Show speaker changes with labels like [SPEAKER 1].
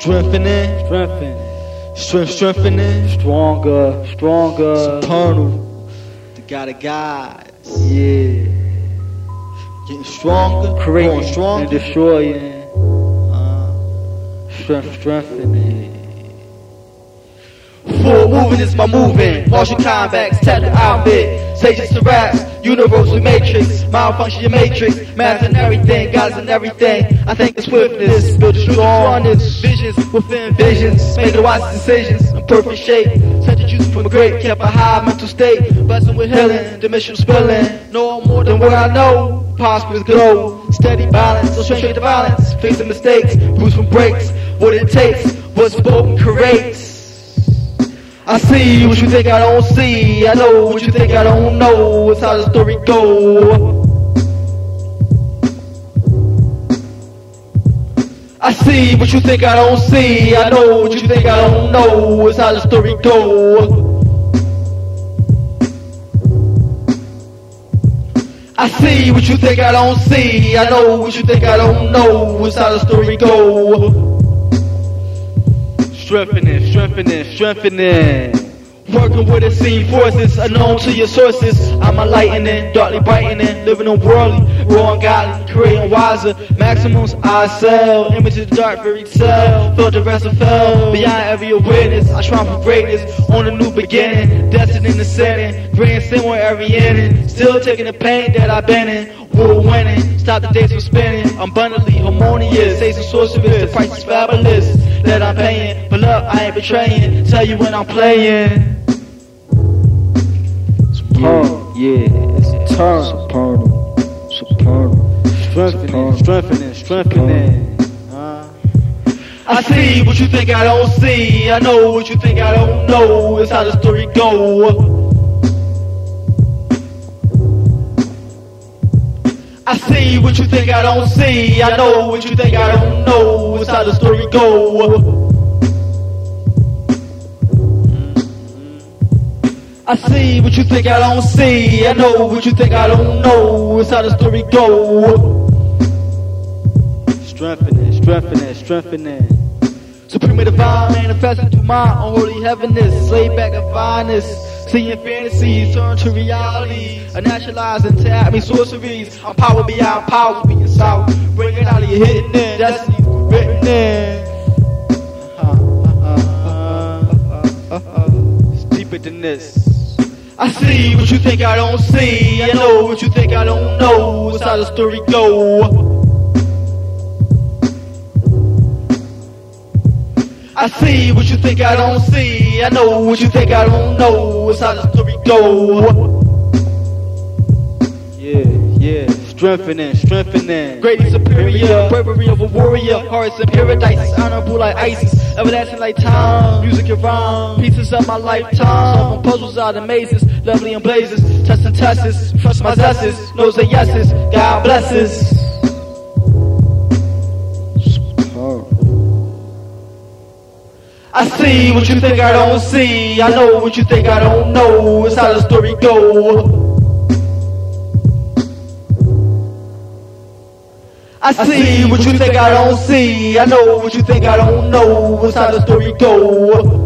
[SPEAKER 1] Strengthening,
[SPEAKER 2] strengthen,
[SPEAKER 1] strength, strengthening.
[SPEAKER 2] stronger, stronger.
[SPEAKER 1] Eternal, the God of gods.
[SPEAKER 2] Yeah,
[SPEAKER 1] Getting stronger, growing
[SPEAKER 2] creating and
[SPEAKER 1] stronger.
[SPEAKER 2] destroying,
[SPEAKER 1] Uh,
[SPEAKER 2] strength, strengthening.
[SPEAKER 1] Full moving is my moving. Martial combats, tap the outfit. Stages to raps, universal matrix. Malfunction your matrix. Math and everything, guys and everything. I think the swiftness, build a strongness. Visions within visions. Make the wise decisions in perfect shape. Set the juice from a grape, kept a high mental state. Blessing with healing, dimension spilling. No more than what I know. Prosperous glow. Steady balance, so straight to violence. Facing mistakes, bruise from breaks. What it takes, what's spoken creates. I see what you think I don't see. I know what you think I don't know. It's how the story go. I see what you think I don't see. I know what you think I don't know. It's how the story go. I see what you think I don't see. I know what you think I don't know. It's how the story go.
[SPEAKER 2] Strengthening, strengthening, strengthening.
[SPEAKER 1] Working with the unseen forces, unknown to your sources. I'm enlightening, darkly brightening, living on worldly, raw and godly, creating wiser. Maximums I sell, images dark, very tell. Felt the rest of fell, beyond every awareness. I strive for greatness, on a new beginning. Destined in the setting, grand sin with every ending. Still taking the pain that I've been in. War winning, stop the days from spinning. Abundantly harmonious, says the sorceress, the price is fabulous. That I'm paying, but look, I ain't betraying. Tell you when I'm playing.
[SPEAKER 2] Supernal, yeah, it's eternal.
[SPEAKER 3] Supernal, supernal,
[SPEAKER 2] Strengthening, strengthening, strengthening.
[SPEAKER 1] I see what you think I don't see. I know what you think I don't know. It's how the story go. I see what you think I don't see. I know what you think I don't know. It's how the story go. I see what you think I don't see. I know what you think I don't know. It's how the story go.
[SPEAKER 2] strengthening, strengthening, strengthening.
[SPEAKER 1] Supreme divine, manifesting through my unholy heavenness. Lay back and fineness. Seeing fantasies turn to reality. A naturalized and tap me sorceries. I'm power beyond power, being south. Bringing out of your hidden in. Destiny written in.
[SPEAKER 2] Uh-huh, uh-huh, uh-huh, it's deeper than this.
[SPEAKER 1] I see what you think I don't see. I know what you think I don't know. It's how the story go. I see what you think I don't see. I know what you think I don't know. It's how the story go.
[SPEAKER 2] Yeah, yeah, strengthening, strengthening.
[SPEAKER 1] Great and superior, bravery of a warrior, hearts in paradise, honorable like ISIS, everlasting like time, music and rhyme, pieces of my lifetime, solving puzzles out of mazes, lovely and blazes, tests and tests, trust my zesses, knows the yeses, God blesses. I see what you think I don't see, I know what you think I don't know, it's how the story go. I see what you think I don't see, I know what you think I don't know, it's how the story go.